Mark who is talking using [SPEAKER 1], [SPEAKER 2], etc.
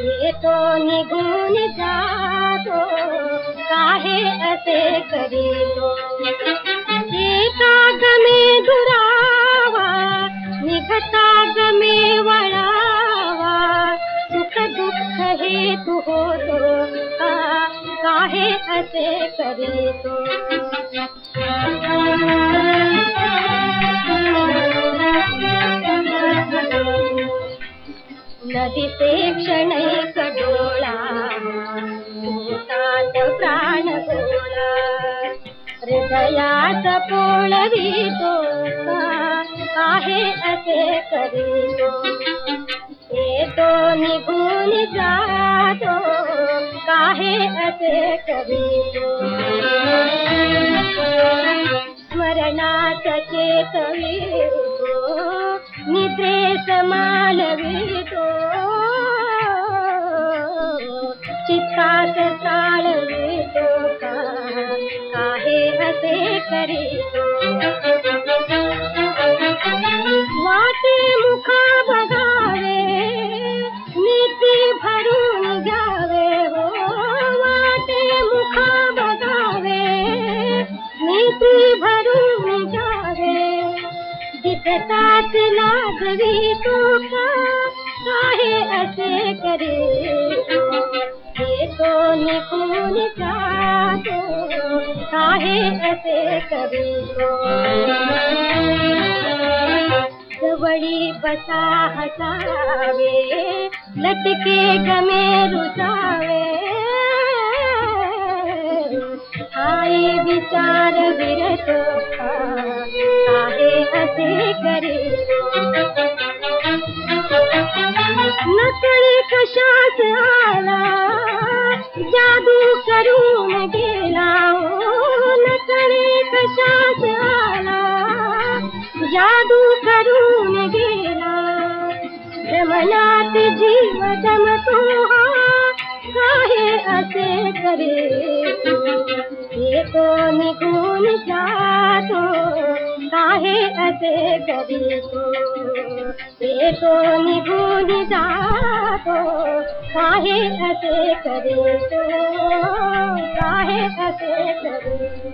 [SPEAKER 1] ये तो निगुण जातो, काहे ऐसे करीबो देखा गमे दुरावा, निघता गमे वड़ावा सुख दुख है तू हो तो काहे ऐसे करीबो नदीचे क्षणैक डोळा भूतात प्राण गोळा हृदयात पोळवितो का काहे असे करीतो? येतो निघून जातो, काहे असे करीतो? स्मरणात चेतवितो, निद्रेस मालवितो चित्तात चालवितो का, काहे असे करीतो वाटे मुखा बघावे नीती भरून घ्यावे हो। वाटे मुखा बघावे नीती भरून घ्यावे दिसतात लागवी तो का काहे असे करे येतो निघून जातो काहे असे करीतो जवळी बसा हसावे, लटके गमे रुजावे आई विचार विरतो काहे असे करीतो जादू करू न गेला न करे कशात आला। जादू करू न गेला रमनात जीव जमतो तोहा काहे असे करे? ये को निकून जातो काहे असे करीतो निभूल निघून जातो काहे असे करीतो काहे ऐसे करीतो